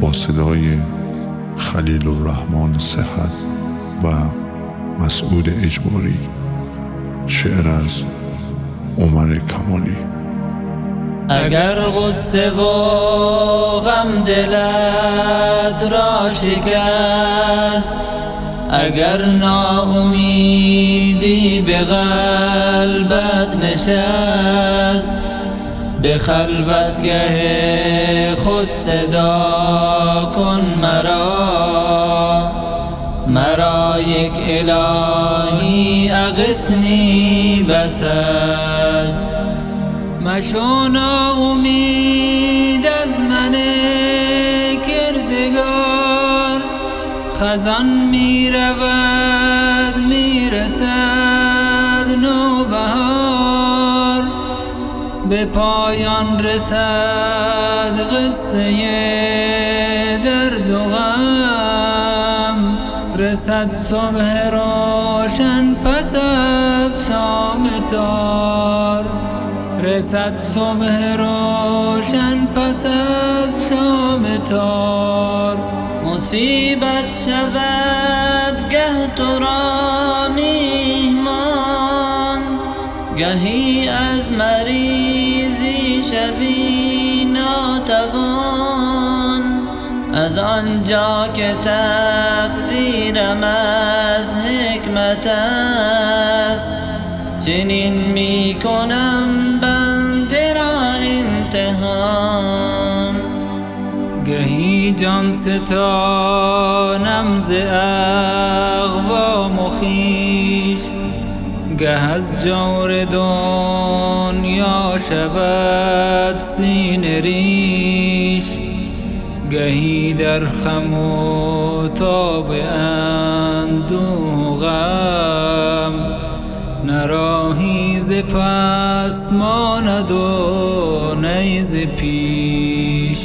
با صدای خلیل الرحمن صحت و مسعود اجباری شعر از عمر کمالی. اگر غصه و غم دلت را شکست اگر ناامیدی به قلبت نشست به خلوتگه خود صدا کن مرا مرا یک الهی اغسنی بس است. امید از من کردگار خزان می رود می رسد نوبهار. به پایان رسد قصه رسد صبح روشن پس از شام تار. رسد صبح روشن پس از شام تار. مصیبت شود گه تو را میهمان. گهی از مریضی شوی ناتوان. از آنجا که تقدیرم از حکمت است چنین می کنم بنده را امتحان. گهی جان ستانم ز و خویش گه از جور دنیا شود سینه ریش. گهی در خم و تاب اندوه و غم نراهی ز پس ماند و نیز پیش.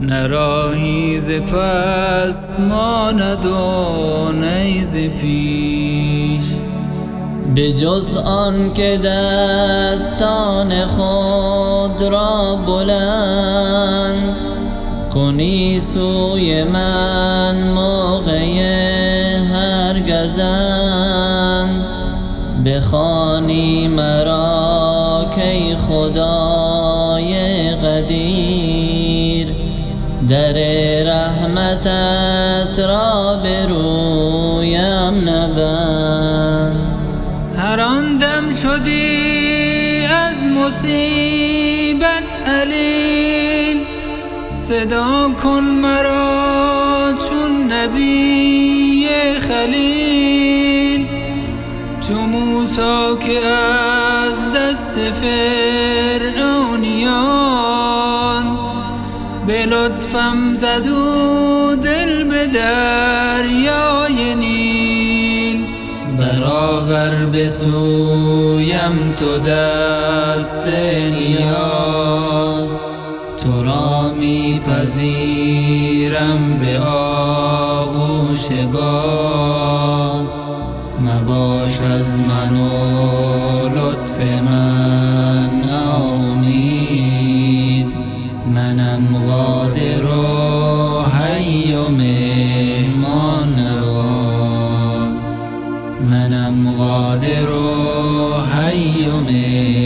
نراهی ز پس ماند و نیز پیش. به جز آن که دستان خود را بلند کنی سوی من موقع هر گزند. بخوانی مرا کی خدای قدیر. در رحمتت را به رویم نبند. هر آن دم شدی از مصیبت علیل صدا کن مرا چون نبی خلیل چو موسا که از دست فرعونیان به لطفم زد و دل به دریای نیل. برآور به سویم تو دست نیاز. تو را میپذیرم به آغوش باز. مباش از من و لطف من ناامید. منم قادر و حی و مهمان نواز. منم قادر و حی و مهمان